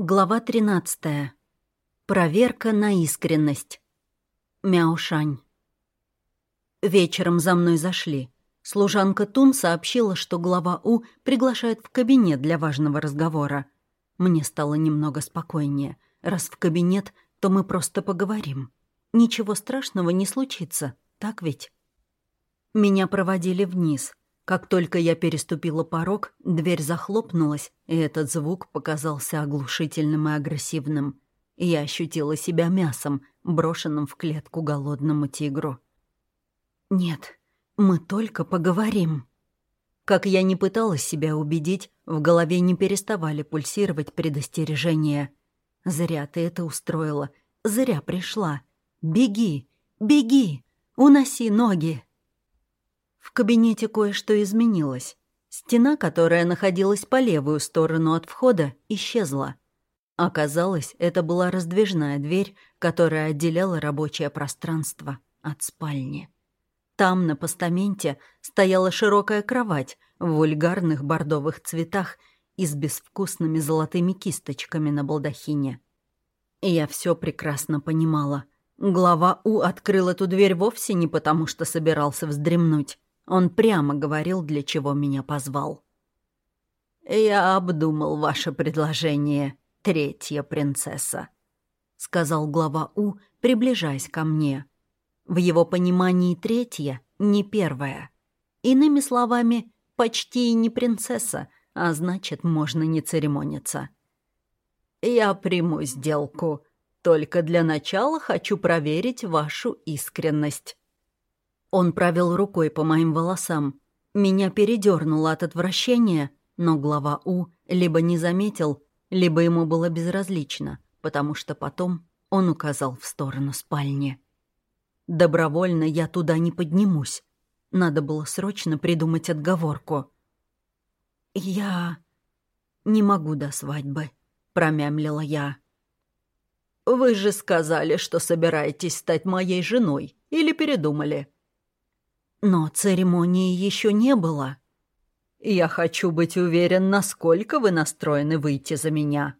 Глава 13. Проверка на искренность. Мяушань. Вечером за мной зашли. Служанка Тун сообщила, что глава У приглашает в кабинет для важного разговора. Мне стало немного спокойнее. Раз в кабинет, то мы просто поговорим. Ничего страшного не случится, так ведь? Меня проводили вниз. Как только я переступила порог, дверь захлопнулась, и этот звук показался оглушительным и агрессивным. Я ощутила себя мясом, брошенным в клетку голодному тигру. «Нет, мы только поговорим». Как я не пыталась себя убедить, в голове не переставали пульсировать предостережения. «Зря ты это устроила, зря пришла. Беги, беги, уноси ноги». В кабинете кое-что изменилось. Стена, которая находилась по левую сторону от входа, исчезла. Оказалось, это была раздвижная дверь, которая отделяла рабочее пространство от спальни. Там, на постаменте, стояла широкая кровать в вульгарных бордовых цветах и с безвкусными золотыми кисточками на балдахине. Я все прекрасно понимала. Глава У открыл эту дверь вовсе не потому, что собирался вздремнуть. Он прямо говорил, для чего меня позвал. «Я обдумал ваше предложение, третья принцесса», — сказал глава У, приближаясь ко мне. В его понимании третья — не первая. Иными словами, почти не принцесса, а значит, можно не церемониться. «Я приму сделку, только для начала хочу проверить вашу искренность». Он провел рукой по моим волосам. Меня передернуло от отвращения, но глава У либо не заметил, либо ему было безразлично, потому что потом он указал в сторону спальни. Добровольно я туда не поднимусь. Надо было срочно придумать отговорку. «Я не могу до свадьбы», — промямлила я. «Вы же сказали, что собираетесь стать моей женой, или передумали?» Но церемонии еще не было. Я хочу быть уверен, насколько вы настроены выйти за меня.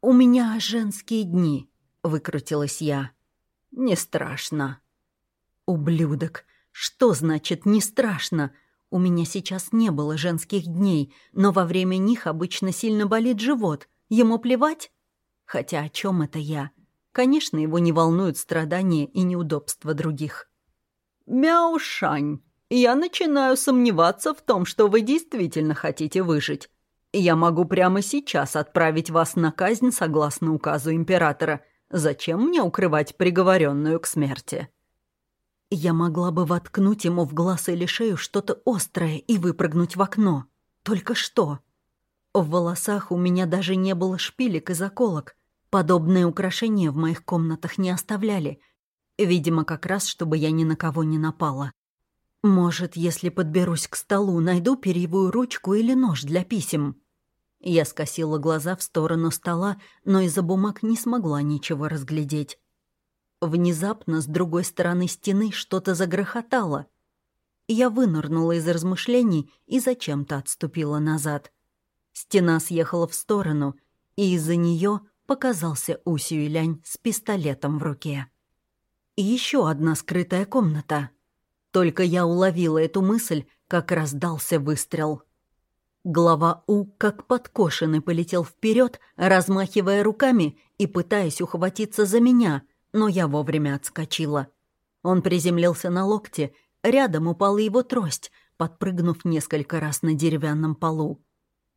«У меня женские дни», — выкрутилась я. «Не страшно». «Ублюдок! Что значит «не страшно»?» У меня сейчас не было женских дней, но во время них обычно сильно болит живот. Ему плевать? Хотя о чем это я? Конечно, его не волнуют страдания и неудобства других. «Мяушань, я начинаю сомневаться в том, что вы действительно хотите выжить. Я могу прямо сейчас отправить вас на казнь согласно указу императора. Зачем мне укрывать приговоренную к смерти?» Я могла бы воткнуть ему в глаз или шею что-то острое и выпрыгнуть в окно. Только что? В волосах у меня даже не было шпилек и заколок. Подобные украшения в моих комнатах не оставляли, Видимо, как раз, чтобы я ни на кого не напала. Может, если подберусь к столу, найду перьевую ручку или нож для писем. Я скосила глаза в сторону стола, но из-за бумаг не смогла ничего разглядеть. Внезапно с другой стороны стены что-то загрохотало. Я вынырнула из размышлений и зачем-то отступила назад. Стена съехала в сторону, и из-за нее показался Усюэлянь с пистолетом в руке и еще одна скрытая комната. Только я уловила эту мысль, как раздался выстрел. Глава У, как подкошенный, полетел вперед, размахивая руками и пытаясь ухватиться за меня, но я вовремя отскочила. Он приземлился на локте, рядом упала его трость, подпрыгнув несколько раз на деревянном полу.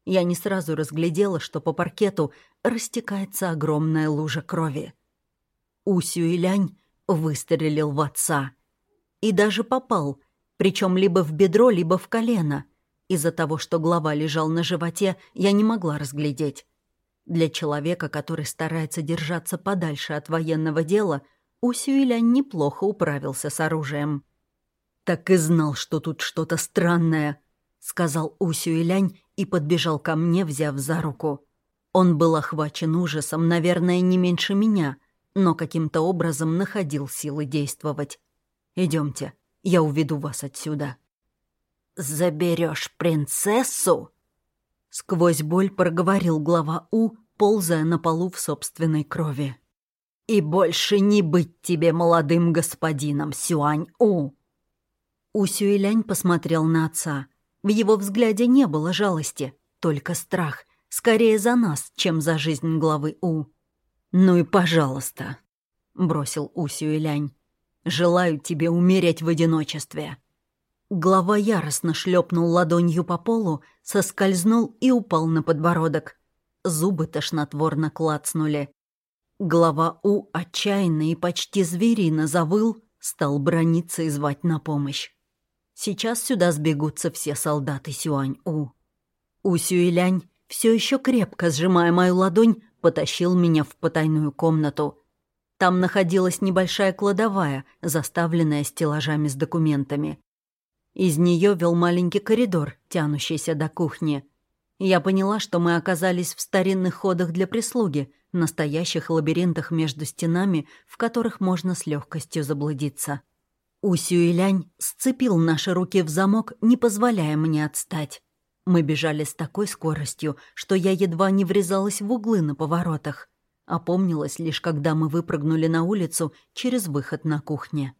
Я не сразу разглядела, что по паркету растекается огромная лужа крови. Усю и Лянь выстрелил в отца. И даже попал, причем либо в бедро, либо в колено. Из-за того, что глава лежал на животе, я не могла разглядеть. Для человека, который старается держаться подальше от военного дела, Усюилян неплохо управился с оружием. «Так и знал, что тут что-то странное», — сказал Усюилянь и подбежал ко мне, взяв за руку. Он был охвачен ужасом, наверное, не меньше меня, но каким-то образом находил силы действовать. Идемте, я уведу вас отсюда». «Заберешь принцессу?» Сквозь боль проговорил глава У, ползая на полу в собственной крови. «И больше не быть тебе молодым господином, Сюань-У!» У Сюэлянь посмотрел на отца. В его взгляде не было жалости, только страх. Скорее за нас, чем за жизнь главы У. «Ну и пожалуйста», — бросил У Сюэлянь. «Желаю тебе умереть в одиночестве». Глава яростно шлепнул ладонью по полу, соскользнул и упал на подбородок. Зубы тошнотворно клацнули. Глава У отчаянно и почти зверино завыл, стал брониться и звать на помощь. Сейчас сюда сбегутся все солдаты Сюань-У. У Сюэлянь, все еще крепко сжимая мою ладонь, потащил меня в потайную комнату. Там находилась небольшая кладовая, заставленная стеллажами с документами. Из нее вел маленький коридор, тянущийся до кухни. Я поняла, что мы оказались в старинных ходах для прислуги, настоящих лабиринтах между стенами, в которых можно с легкостью заблудиться. Усю и Лянь сцепил наши руки в замок, не позволяя мне отстать. Мы бежали с такой скоростью, что я едва не врезалась в углы на поворотах. Опомнилась лишь, когда мы выпрыгнули на улицу через выход на кухне.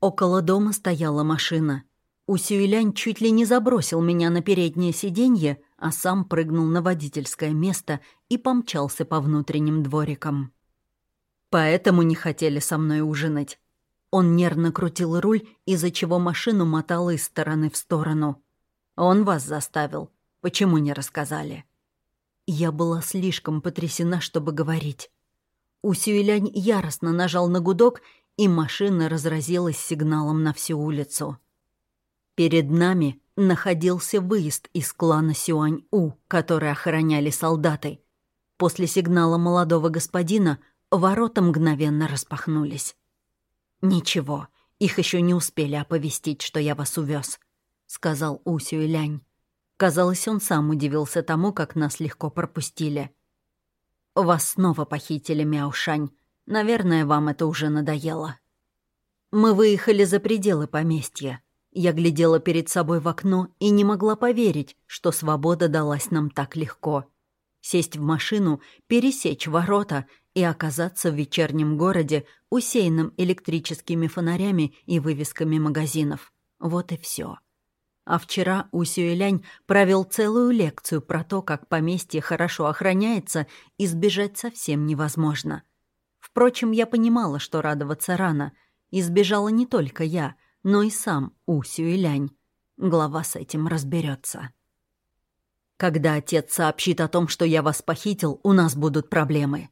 Около дома стояла машина — Усюэлянь чуть ли не забросил меня на переднее сиденье, а сам прыгнул на водительское место и помчался по внутренним дворикам. Поэтому не хотели со мной ужинать. Он нервно крутил руль, из-за чего машину мотал из стороны в сторону. Он вас заставил. Почему не рассказали? Я была слишком потрясена, чтобы говорить. Усюэлянь яростно нажал на гудок, и машина разразилась сигналом на всю улицу. Перед нами находился выезд из клана Сюань-У, который охраняли солдаты. После сигнала молодого господина ворота мгновенно распахнулись. «Ничего, их еще не успели оповестить, что я вас увез», — сказал У Сюэлянь. Казалось, он сам удивился тому, как нас легко пропустили. «Вас снова похитили, Мяушань. Наверное, вам это уже надоело». Мы выехали за пределы поместья. Я глядела перед собой в окно и не могла поверить, что свобода далась нам так легко. Сесть в машину, пересечь ворота и оказаться в вечернем городе, усеянном электрическими фонарями и вывесками магазинов. Вот и все. А вчера Усюэлянь провел целую лекцию про то, как поместье хорошо охраняется и сбежать совсем невозможно. Впрочем, я понимала, что радоваться рано. Избежала не только я — но и сам Усю и Лянь. Глава с этим разберется. «Когда отец сообщит о том, что я вас похитил, у нас будут проблемы»,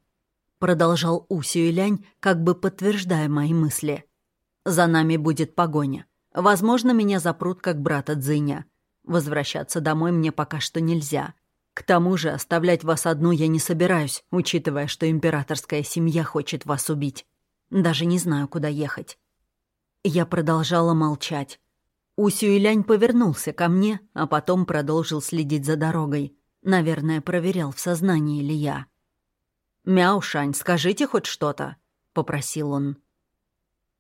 продолжал Усю и как бы подтверждая мои мысли. «За нами будет погоня. Возможно, меня запрут как брата Дзиня. Возвращаться домой мне пока что нельзя. К тому же оставлять вас одну я не собираюсь, учитывая, что императорская семья хочет вас убить. Даже не знаю, куда ехать. Я продолжала молчать. Усюэлянь повернулся ко мне, а потом продолжил следить за дорогой. Наверное, проверял, в сознании ли я. «Мяушань, скажите хоть что-то», — попросил он.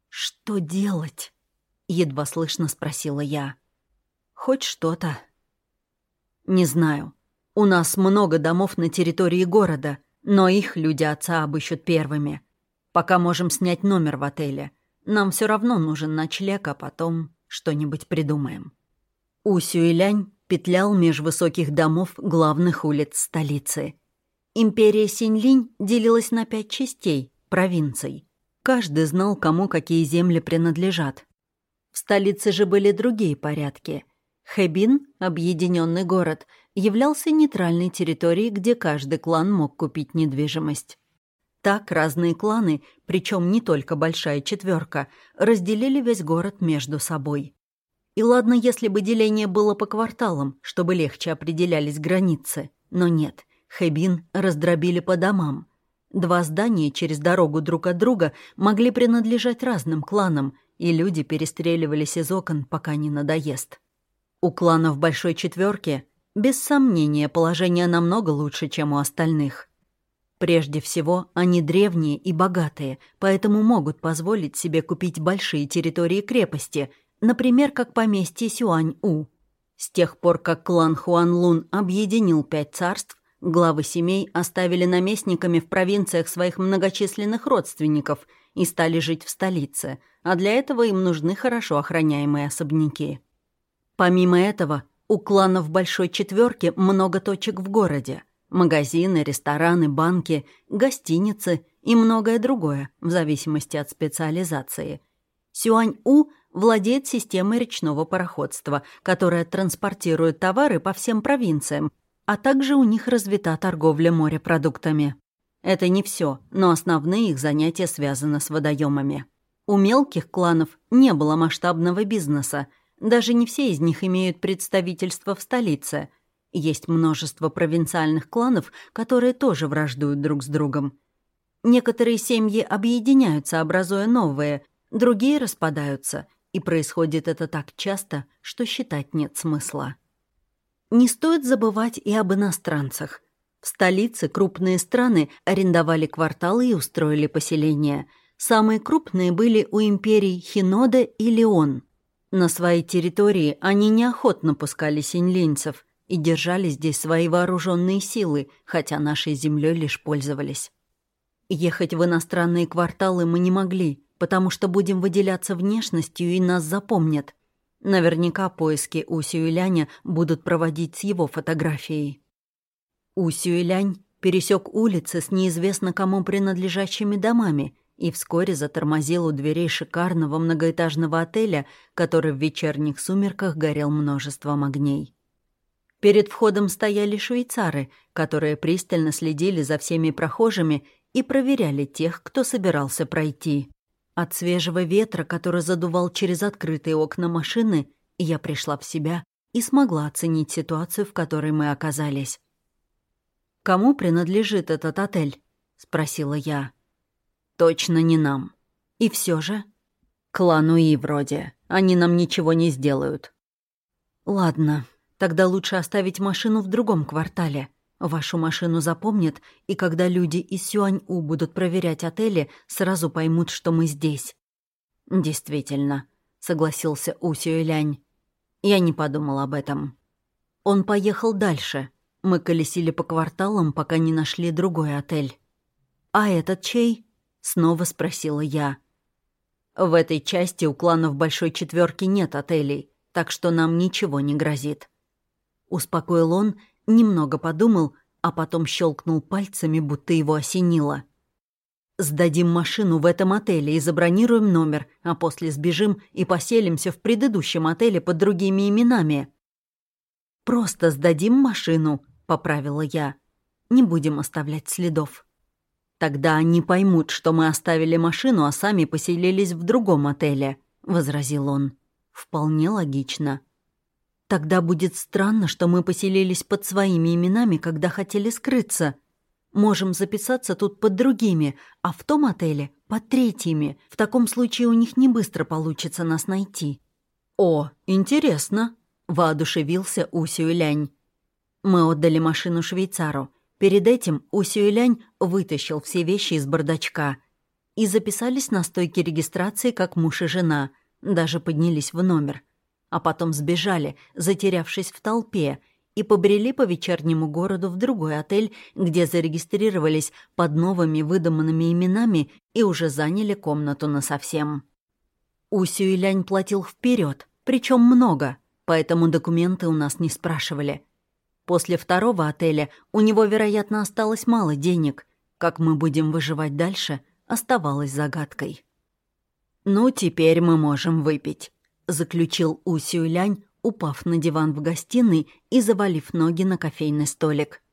«Что делать?» — едва слышно спросила я. «Хоть что-то». «Не знаю. У нас много домов на территории города, но их люди отца обыщут первыми. Пока можем снять номер в отеле. Нам все равно нужен ночлег, а потом что-нибудь придумаем». Усю и Лянь петлял меж высоких домов главных улиц столицы. Империя Синьлинь делилась на пять частей, провинций. Каждый знал, кому какие земли принадлежат. В столице же были другие порядки. Хэбин, объединенный город, являлся нейтральной территорией, где каждый клан мог купить недвижимость. Так разные кланы, причем не только большая четверка, разделили весь город между собой. И ладно, если бы деление было по кварталам, чтобы легче определялись границы, но нет, Хэбин раздробили по домам. Два здания через дорогу друг от друга могли принадлежать разным кланам, и люди перестреливались из окон, пока не надоест. У кланов Большой Четверки, без сомнения, положение намного лучше, чем у остальных. Прежде всего, они древние и богатые, поэтому могут позволить себе купить большие территории крепости, например, как поместье Сюань-У. С тех пор, как клан Хуан Лун объединил пять царств, Главы семей оставили наместниками в провинциях своих многочисленных родственников и стали жить в столице, а для этого им нужны хорошо охраняемые особняки. Помимо этого, у кланов Большой Четверки много точек в городе. Магазины, рестораны, банки, гостиницы и многое другое, в зависимости от специализации. Сюань-У владеет системой речного пароходства, которая транспортирует товары по всем провинциям, а также у них развита торговля морепродуктами. Это не все, но основные их занятия связаны с водоемами. У мелких кланов не было масштабного бизнеса, даже не все из них имеют представительство в столице. Есть множество провинциальных кланов, которые тоже враждуют друг с другом. Некоторые семьи объединяются, образуя новые, другие распадаются, и происходит это так часто, что считать нет смысла. Не стоит забывать и об иностранцах. В столице крупные страны арендовали кварталы и устроили поселения. Самые крупные были у империй Хинода и Леон. На своей территории они неохотно пускали синьлинцев и держали здесь свои вооруженные силы, хотя нашей землей лишь пользовались. Ехать в иностранные кварталы мы не могли, потому что будем выделяться внешностью и нас запомнят. Наверняка поиски У Сюэляня будут проводить с его фотографией. У Сюэлянь пересек улицы с неизвестно кому принадлежащими домами и вскоре затормозил у дверей шикарного многоэтажного отеля, который в вечерних сумерках горел множеством огней. Перед входом стояли швейцары, которые пристально следили за всеми прохожими и проверяли тех, кто собирался пройти. От свежего ветра, который задувал через открытые окна машины, я пришла в себя и смогла оценить ситуацию, в которой мы оказались. «Кому принадлежит этот отель?» — спросила я. «Точно не нам. И все же...» «Клану И вроде. Они нам ничего не сделают». «Ладно, тогда лучше оставить машину в другом квартале», Вашу машину запомнят, и когда люди из Сюань-У будут проверять отели, сразу поймут, что мы здесь». «Действительно», — согласился У Сюэлянь. «Я не подумал об этом». Он поехал дальше. Мы колесили по кварталам, пока не нашли другой отель. «А этот чей?» — снова спросила я. «В этой части у кланов Большой Четверки нет отелей, так что нам ничего не грозит». Успокоил он Немного подумал, а потом щелкнул пальцами, будто его осенило. «Сдадим машину в этом отеле и забронируем номер, а после сбежим и поселимся в предыдущем отеле под другими именами». «Просто сдадим машину», — поправила я. «Не будем оставлять следов». «Тогда они поймут, что мы оставили машину, а сами поселились в другом отеле», — возразил он. «Вполне логично». Тогда будет странно, что мы поселились под своими именами, когда хотели скрыться. Можем записаться тут под другими, а в том отеле — под третьими. В таком случае у них не быстро получится нас найти». «О, интересно», — воодушевился Усюэлянь. Мы отдали машину швейцару. Перед этим Усюэлянь вытащил все вещи из бардачка и записались на стойке регистрации как муж и жена, даже поднялись в номер — а потом сбежали, затерявшись в толпе, и побрели по вечернему городу в другой отель, где зарегистрировались под новыми выдуманными именами и уже заняли комнату насовсем. Усю и Лянь платил вперед, причем много, поэтому документы у нас не спрашивали. После второго отеля у него, вероятно, осталось мало денег. Как мы будем выживать дальше, оставалось загадкой. «Ну, теперь мы можем выпить», заключил У Сюэлянь, упав на диван в гостиной и завалив ноги на кофейный столик.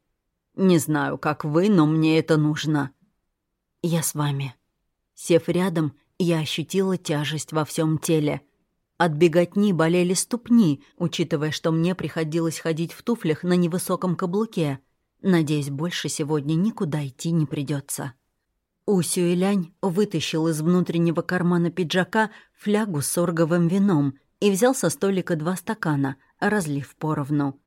«Не знаю, как вы, но мне это нужно». «Я с вами». Сев рядом, я ощутила тяжесть во всем теле. От беготни болели ступни, учитывая, что мне приходилось ходить в туфлях на невысоком каблуке. Надеюсь, больше сегодня никуда идти не придется. Усю и Лянь вытащил из внутреннего кармана пиджака флягу с орговым вином и взял со столика два стакана, разлив поровну.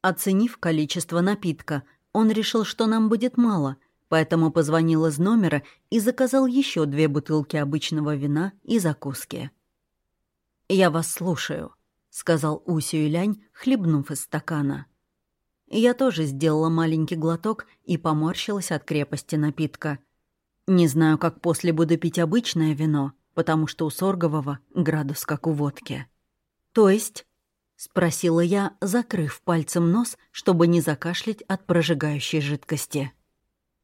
Оценив количество напитка, он решил, что нам будет мало, поэтому позвонил из номера и заказал еще две бутылки обычного вина и закуски. «Я вас слушаю», — сказал Усю Лянь, хлебнув из стакана. Я тоже сделала маленький глоток и поморщилась от крепости напитка. Не знаю, как после буду пить обычное вино, потому что у Соргового градус как у водки. «То есть?» — спросила я, закрыв пальцем нос, чтобы не закашлять от прожигающей жидкости.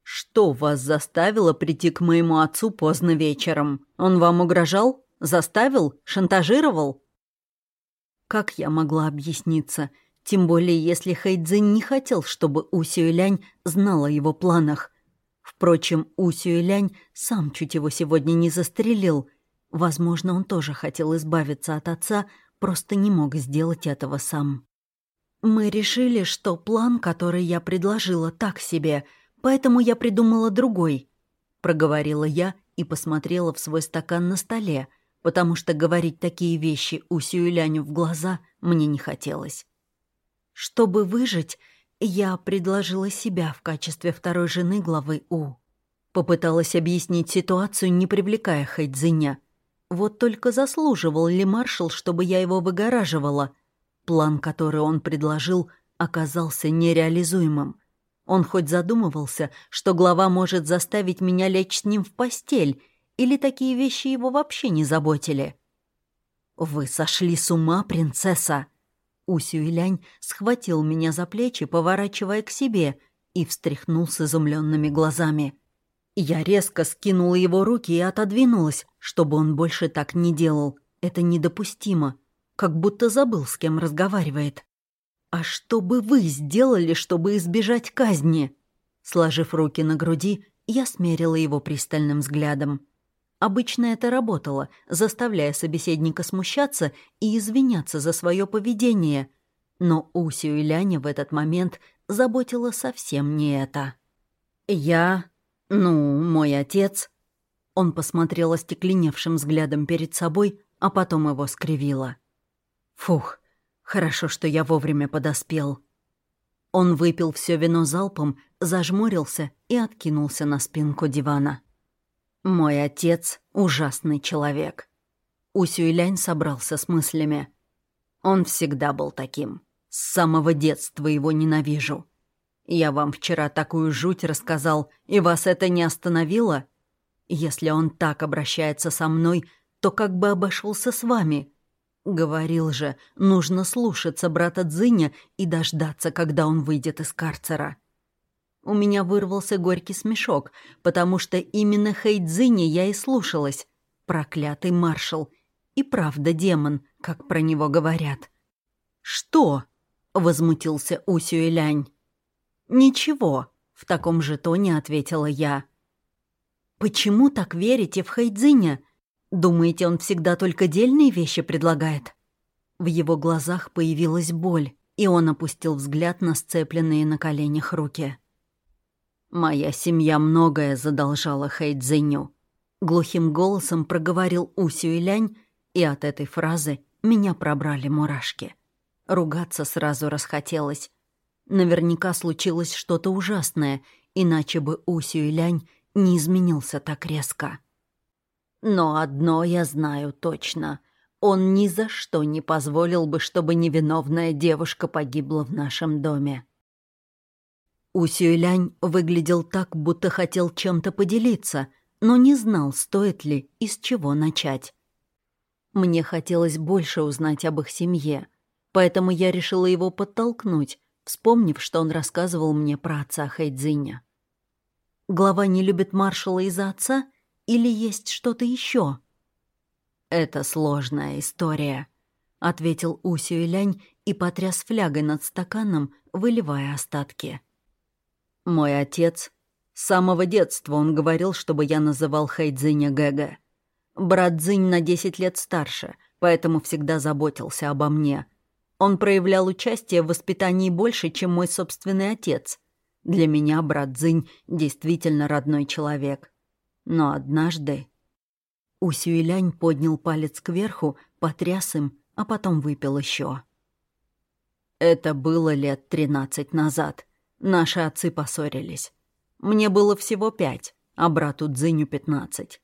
«Что вас заставило прийти к моему отцу поздно вечером? Он вам угрожал? Заставил? Шантажировал?» Как я могла объясниться? Тем более, если Хайдзин не хотел, чтобы Усю Лянь знала о его планах. Впрочем, Усю Лянь сам чуть его сегодня не застрелил. Возможно, он тоже хотел избавиться от отца, просто не мог сделать этого сам. Мы решили, что план, который я предложила, так себе — поэтому я придумала другой», — проговорила я и посмотрела в свой стакан на столе, потому что говорить такие вещи Усю и Ляню в глаза мне не хотелось. Чтобы выжить, я предложила себя в качестве второй жены главы У. Попыталась объяснить ситуацию, не привлекая Хайдзиня. Вот только заслуживал ли маршал, чтобы я его выгораживала? План, который он предложил, оказался нереализуемым. Он хоть задумывался, что глава может заставить меня лечь с ним в постель, или такие вещи его вообще не заботили? «Вы сошли с ума, принцесса!» Усю Илянь схватил меня за плечи, поворачивая к себе, и встряхнул с изумленными глазами. Я резко скинула его руки и отодвинулась, чтобы он больше так не делал. Это недопустимо. Как будто забыл, с кем разговаривает. «А что бы вы сделали, чтобы избежать казни?» Сложив руки на груди, я смерила его пристальным взглядом. Обычно это работало, заставляя собеседника смущаться и извиняться за свое поведение. Но Усю и Ляня в этот момент заботило совсем не это. «Я... ну, мой отец...» Он посмотрел остекленевшим взглядом перед собой, а потом его скривило. «Фух, Хорошо, что я вовремя подоспел. Он выпил все вино залпом, зажмурился и откинулся на спинку дивана. «Мой отец — ужасный человек». Усюйлянь собрался с мыслями. Он всегда был таким. С самого детства его ненавижу. Я вам вчера такую жуть рассказал, и вас это не остановило? Если он так обращается со мной, то как бы обошелся с вами. Говорил же, нужно слушаться брата Дзыня и дождаться, когда он выйдет из карцера. У меня вырвался горький смешок, потому что именно Хэйдзиня я и слушалась. Проклятый маршал. И правда демон, как про него говорят. «Что?» — возмутился Усюэлянь. «Ничего», — в таком же тоне ответила я. «Почему так верите в Хэйдзиня?» Думаете, он всегда только дельные вещи предлагает?» В его глазах появилась боль, и он опустил взгляд на сцепленные на коленях руки. «Моя семья многое задолжала Хэйдзиню», — глухим голосом проговорил Усю и Лянь, и от этой фразы меня пробрали мурашки. Ругаться сразу расхотелось. Наверняка случилось что-то ужасное, иначе бы Усю и Лянь не изменился так резко. Но одно я знаю точно. Он ни за что не позволил бы, чтобы невиновная девушка погибла в нашем доме. Усюэлянь выглядел так, будто хотел чем-то поделиться, но не знал, стоит ли и с чего начать. Мне хотелось больше узнать об их семье, поэтому я решила его подтолкнуть, вспомнив, что он рассказывал мне про отца Хайдзиня. Глава не любит маршала из-за отца — или есть что-то еще? «Это сложная история», — ответил Усю Илянь и потряс флягой над стаканом, выливая остатки. «Мой отец...» С самого детства он говорил, чтобы я называл Хайдзиня Гэга. Брат Дзинь на десять лет старше, поэтому всегда заботился обо мне. Он проявлял участие в воспитании больше, чем мой собственный отец. Для меня брат Дзинь действительно родной человек. Но однажды... Усюэлянь поднял палец кверху, потряс им, а потом выпил еще. Это было лет тринадцать назад. Наши отцы поссорились. Мне было всего пять, а брату Дзиню пятнадцать.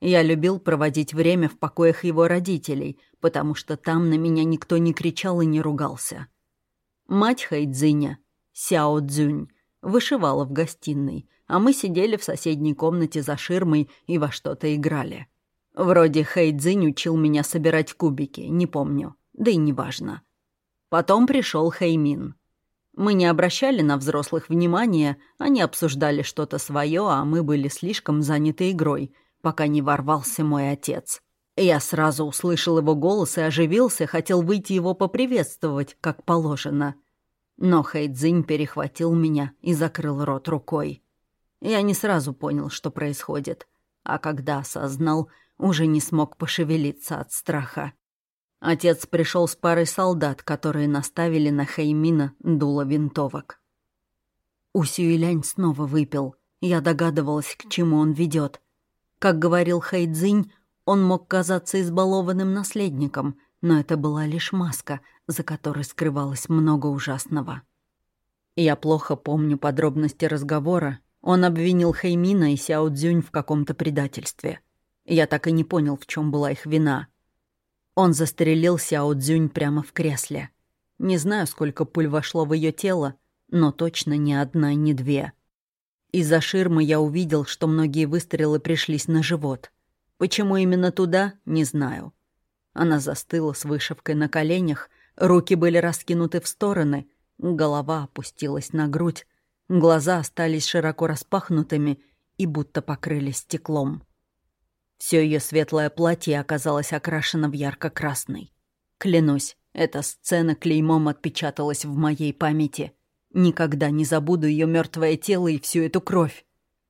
Я любил проводить время в покоях его родителей, потому что там на меня никто не кричал и не ругался. Мать Хайдзиня, Сяо Цзюнь, вышивала в гостиной, а мы сидели в соседней комнате за ширмой и во что-то играли. Вроде Хэй Цзинь учил меня собирать кубики, не помню, да и неважно. Потом пришел Хэймин. Мы не обращали на взрослых внимания, они обсуждали что-то свое, а мы были слишком заняты игрой, пока не ворвался мой отец. Я сразу услышал его голос и оживился, хотел выйти его поприветствовать, как положено. Но Хэйдзинь перехватил меня и закрыл рот рукой. Я не сразу понял, что происходит, а когда осознал, уже не смог пошевелиться от страха. Отец пришел с парой солдат, которые наставили на Хаймина дуло винтовок. Усюилянь снова выпил. Я догадывалась, к чему он ведет. Как говорил Хайдзинь, он мог казаться избалованным наследником, но это была лишь маска, за которой скрывалось много ужасного. Я плохо помню подробности разговора. Он обвинил Хэймина и Сяо Цзюнь в каком-то предательстве. Я так и не понял, в чем была их вина — он застрелил Сяо Цзюнь прямо в кресле. Не знаю, сколько пуль вошло в ее тело, но точно ни одна, ни две. Из-за ширмы я увидел, что многие выстрелы пришлись на живот. Почему именно туда, не знаю. Она застыла с вышивкой на коленях, руки были раскинуты в стороны, голова опустилась на грудь, глаза остались широко распахнутыми и будто покрылись стеклом. Все ее светлое платье оказалось окрашено в ярко-красный. Клянусь, эта сцена клеймом отпечаталась в моей памяти. Никогда не забуду ее мертвое тело и всю эту кровь.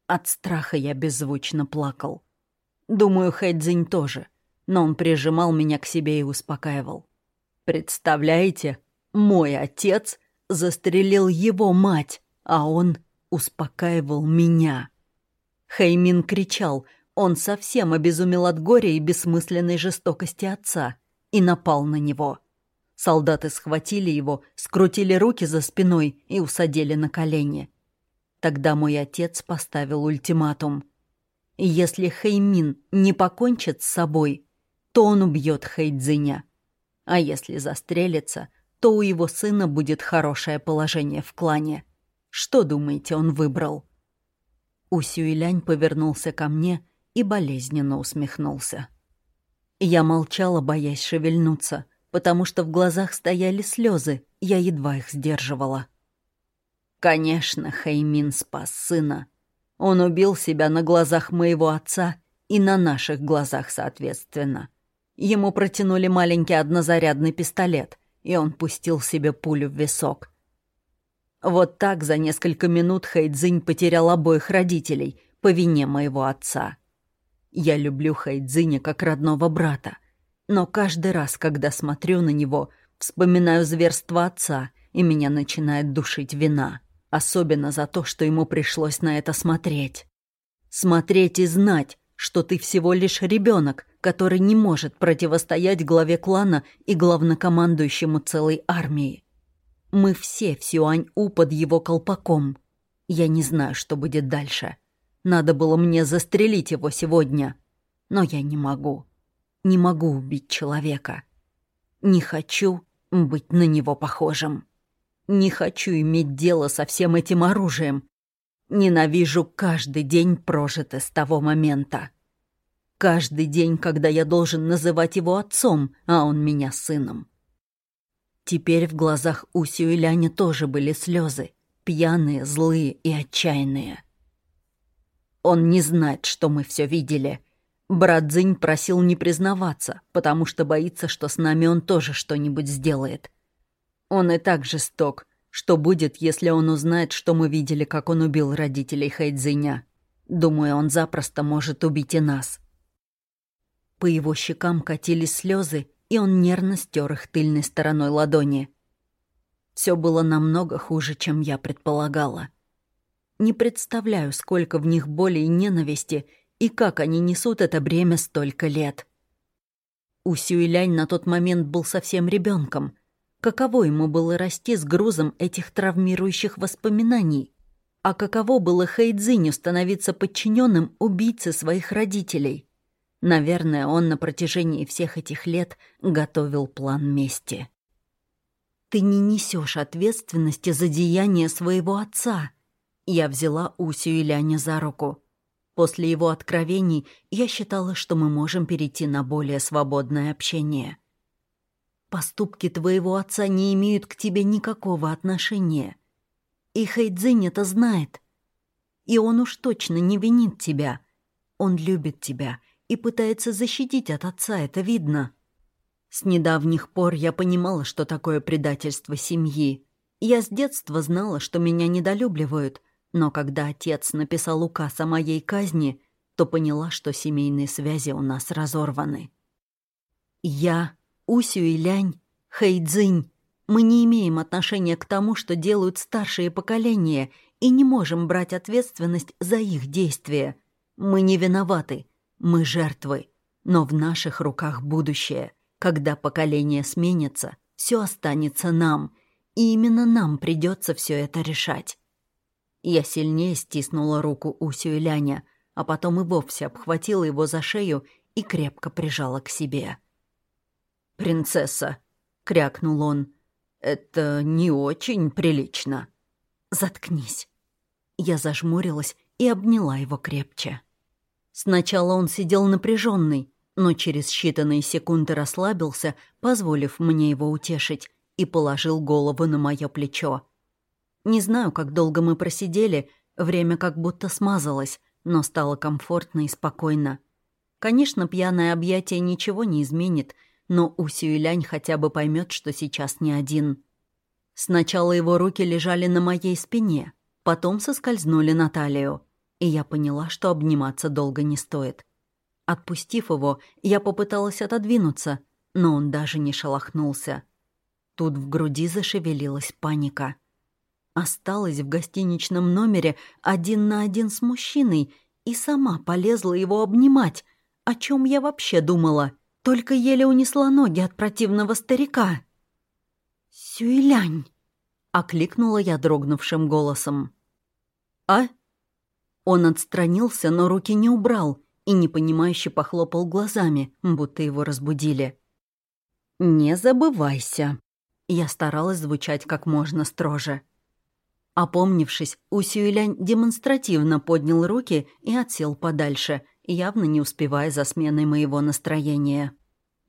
От страха я беззвучно плакал. Думаю, Хэдзинь тоже, но он прижимал меня к себе и успокаивал. Представляете, мой отец застрелил его мать, а он успокаивал меня. Хэймин кричал — он совсем обезумел от горя и бессмысленной жестокости отца и напал на него. Солдаты схватили его, скрутили руки за спиной и усадили на колени. Тогда мой отец поставил ультиматум. Если Хэймин не покончит с собой, то он убьет Хэйдзиня. А если застрелится, то у его сына будет хорошее положение в клане. Что, думаете, он выбрал?» Усюилянь повернулся ко мне и болезненно усмехнулся. Я молчала, боясь шевельнуться, потому что в глазах стояли слезы, я едва их сдерживала. Конечно, Хаймин спас сына. Он убил себя на глазах моего отца и на наших глазах, соответственно. Ему протянули маленький однозарядный пистолет, и он пустил себе пулю в висок. Вот так за несколько минут Хайдзинь потерял обоих родителей по вине моего отца. Я люблю Хайдзиня как родного брата. Но каждый раз, когда смотрю на него, вспоминаю зверство отца, и меня начинает душить вина. Особенно за то, что ему пришлось на это смотреть. Смотреть и знать, что ты всего лишь ребенок, который не может противостоять главе клана и главнокомандующему целой армии. Мы все в Сюань-У под его колпаком. Я не знаю, что будет дальше. Надо было мне застрелить его сегодня. Но я не могу. Не могу убить человека. Не хочу быть на него похожим. Не хочу иметь дело со всем этим оружием. Ненавижу каждый день, прожитый с того момента. Каждый день, когда я должен называть его отцом, а он меня сыном. Теперь в глазах Усю и Ляни тоже были слезы, пьяные, злые и отчаянные. Он не знает, что мы все видели. Брат Дзинь просил не признаваться, потому что боится, что с нами он тоже что-нибудь сделает. Он и так жесток. Что будет, если он узнает, что мы видели, как он убил родителей Хайдзиня? Думаю, он запросто может убить и нас. По его щекам катились слезы, и он нервно стер их тыльной стороной ладони. Все было намного хуже, чем я предполагала. Не представляю, сколько в них боли и ненависти, и как они несут это бремя столько лет. У Сюэлянь на тот момент был совсем ребенком. Каково ему было расти с грузом этих травмирующих воспоминаний? А каково было Хэйдзиню становиться подчиненным убийце своих родителей? Наверное, он на протяжении всех этих лет готовил план мести. Ты не несешь ответственности за деяния своего отца. Я взяла Усю и Ляня за руку. После его откровений я считала, что мы можем перейти на более свободное общение. Поступки твоего отца не имеют к тебе никакого отношения. И Хэйдзинь это знает. И он уж точно не винит тебя. Он любит тебя и пытается защитить от отца, это видно. С недавних пор я понимала, что такое предательство семьи. Я с детства знала, что меня недолюбливают, но когда отец написал указ о моей казни, то поняла, что семейные связи у нас разорваны. Я, Усю и Лянь, Хэйдзинь, мы не имеем отношения к тому, что делают старшие поколения, и не можем брать ответственность за их действия. Мы не виноваты, мы жертвы, но в наших руках будущее — когда поколение сменится, все останется нам, и именно нам придется все это решать. Я сильнее стиснула руку Усю и Ляня, а потом и вовсе обхватила его за шею и крепко прижала к себе. «Принцесса», — крякнул он, — «это не очень прилично». «Заткнись». Я зажмурилась и обняла его крепче. Сначала он сидел напряженный, но через считанные секунды расслабился, позволив мне его утешить, и положил голову на мое плечо. Не знаю, как долго мы просидели, время как будто смазалось, но стало комфортно и спокойно. Конечно, пьяное объятие ничего не изменит, но Усю и Лянь хотя бы поймет, что сейчас не один. Сначала его руки лежали на моей спине, потом соскользнули на талию, и я поняла, что обниматься долго не стоит. Отпустив его, я попыталась отодвинуться, но он даже не шелохнулся. Тут в груди зашевелилась паника. Осталась в гостиничном номере один на один с мужчиной и сама полезла его обнимать. О чем я вообще думала? Только еле унесла ноги от противного старика. «Сюйлянь!» — окликнула я дрогнувшим голосом. «А?» Он отстранился, но руки не убрал — и непонимающе похлопал глазами, будто его разбудили. «Не забывайся». Я старалась звучать как можно строже. Опомнившись, Усюэлянь демонстративно поднял руки и отсел подальше, явно не успевая за сменой моего настроения.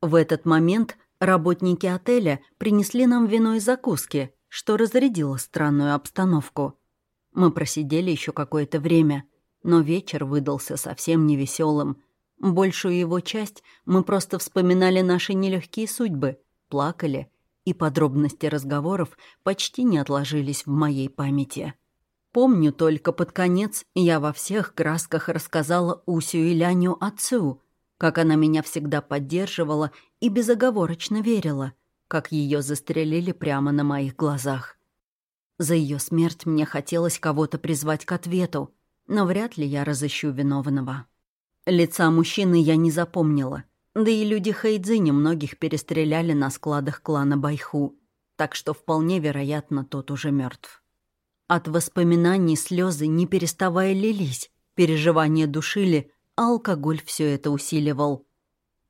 В этот момент работники отеля принесли нам вино и закуски, что разрядило странную обстановку. Мы просидели еще какое-то время — но вечер выдался совсем невеселым. Большую его часть мы просто вспоминали наши нелегкие судьбы, плакали, и подробности разговоров почти не отложились в моей памяти. Помню только под конец я во всех красках рассказала Усю и Ляню отцу, как она меня всегда поддерживала и безоговорочно верила, как ее застрелили прямо на моих глазах. За ее смерть мне хотелось кого-то призвать к ответу, но вряд ли я разыщу виновного. Лица мужчины я не запомнила, да и люди Хэйдзи многих перестреляли на складах клана Байху, так что вполне вероятно, тот уже мертв. От воспоминаний слезы не переставая лились, переживания душили, а алкоголь все это усиливал.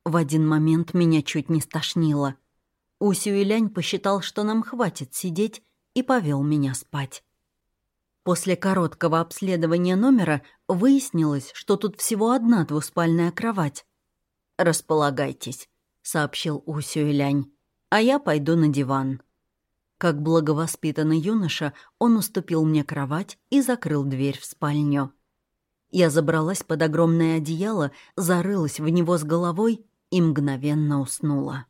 В один момент меня чуть не стошнило. Усю Илянь посчитал, что нам хватит сидеть, и повел меня спать. После короткого обследования номера выяснилось, что тут всего одна двуспальная кровать. «Располагайтесь», — сообщил Усю и Лянь, «а я пойду на диван». Как благовоспитанный юноша, он уступил мне кровать и закрыл дверь в спальню. Я забралась под огромное одеяло, зарылась в него с головой и мгновенно уснула.